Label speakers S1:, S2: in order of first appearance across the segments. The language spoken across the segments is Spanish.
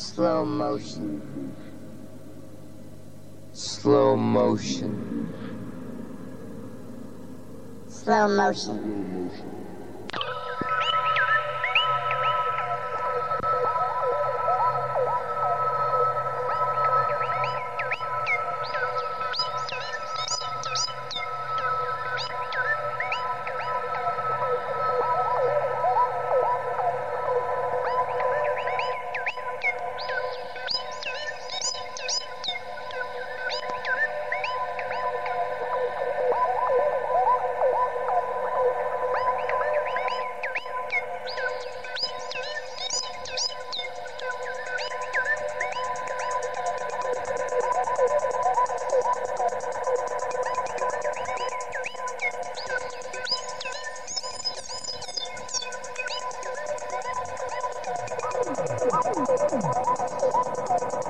S1: slow motion, slow motion, slow motion. Slow motion. Thank you.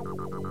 S1: Thank you.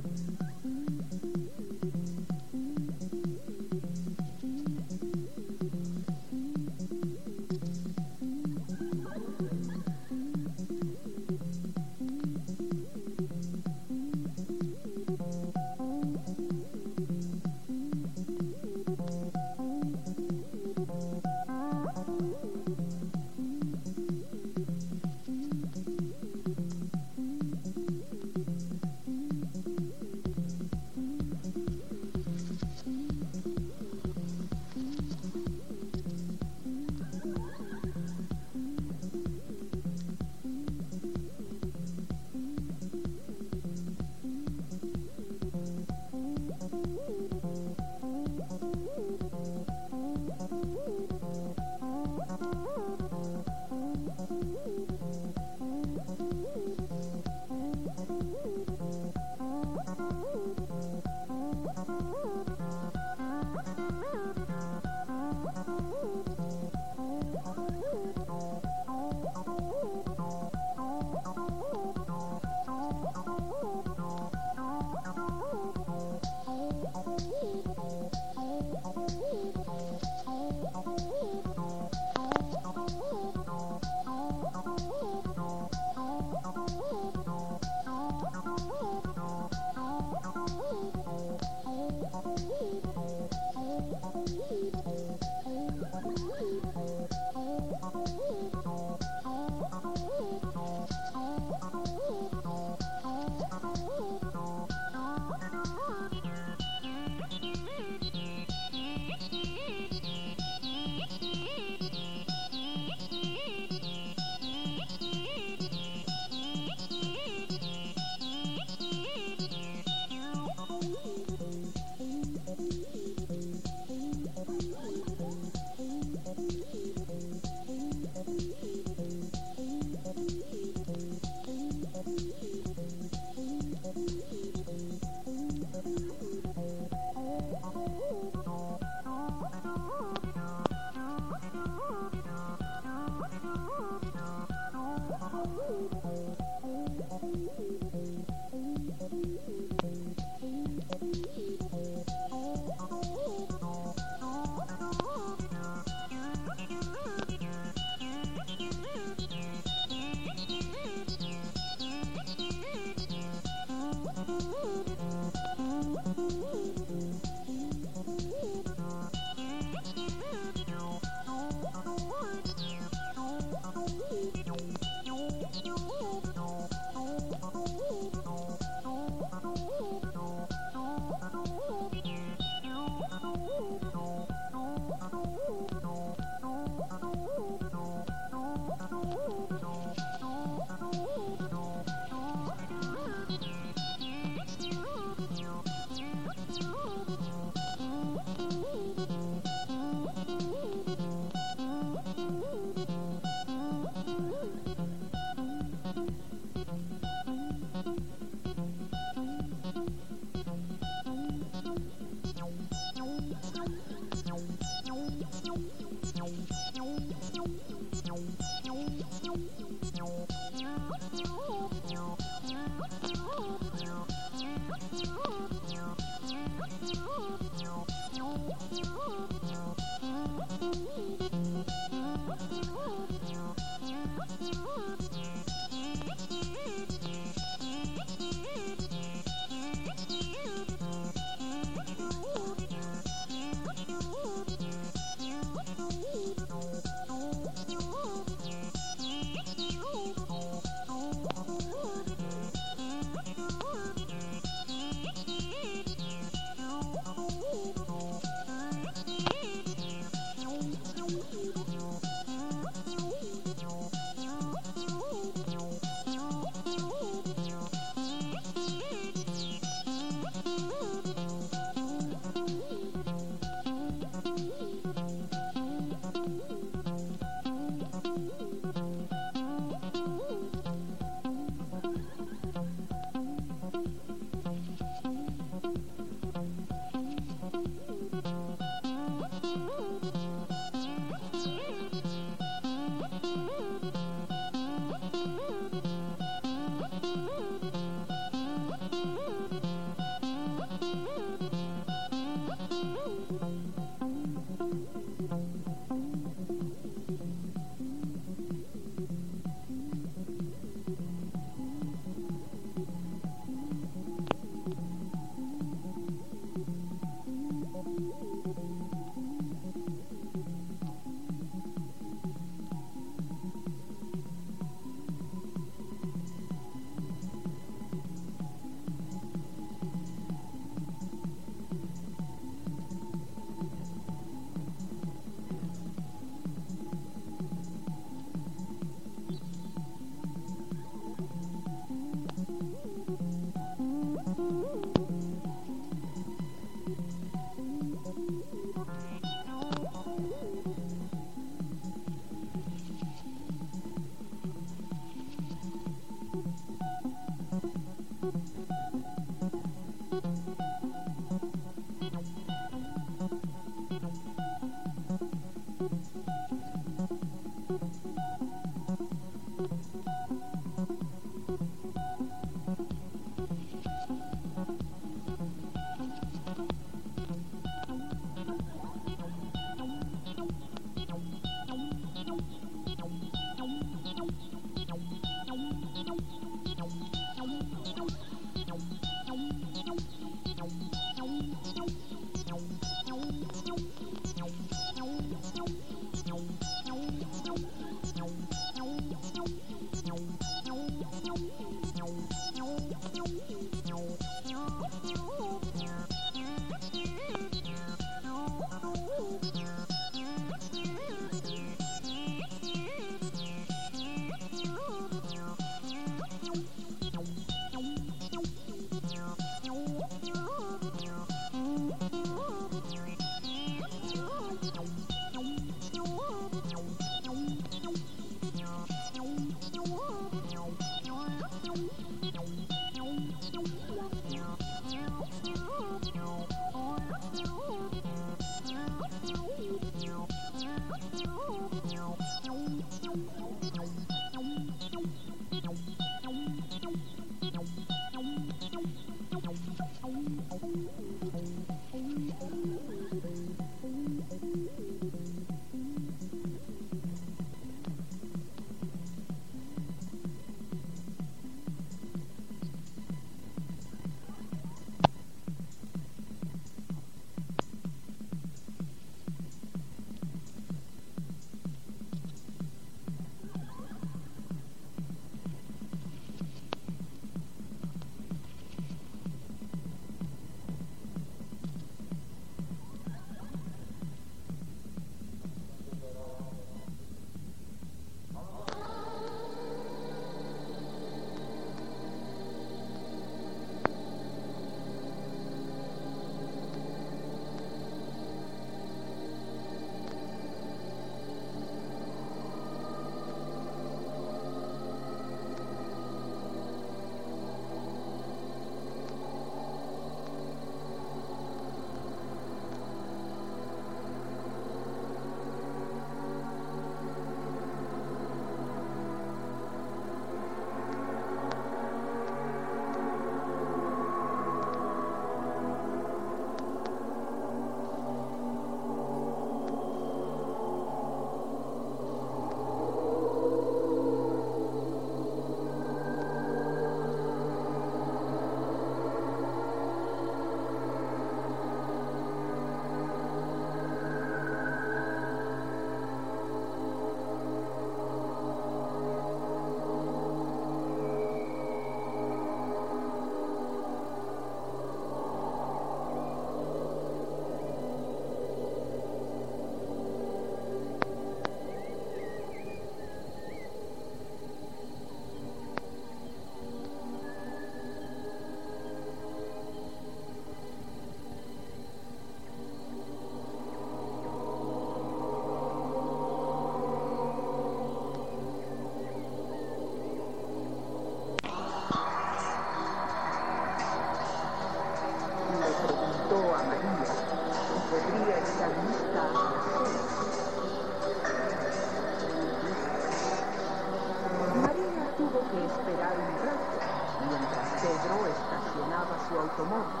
S2: esperar un rato mientras Pedro estacionaba su automóvil.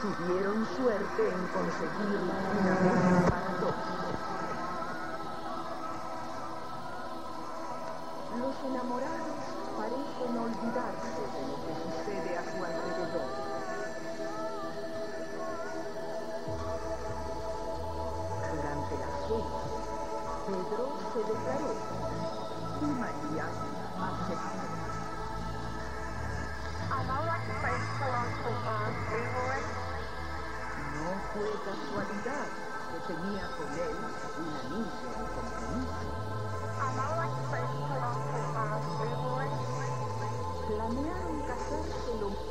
S2: Tuvieron suerte en conseguir una mesa para dos. Los enamorados casualidad que tenía con él un anuncio de compromiso. Planearon casarse lo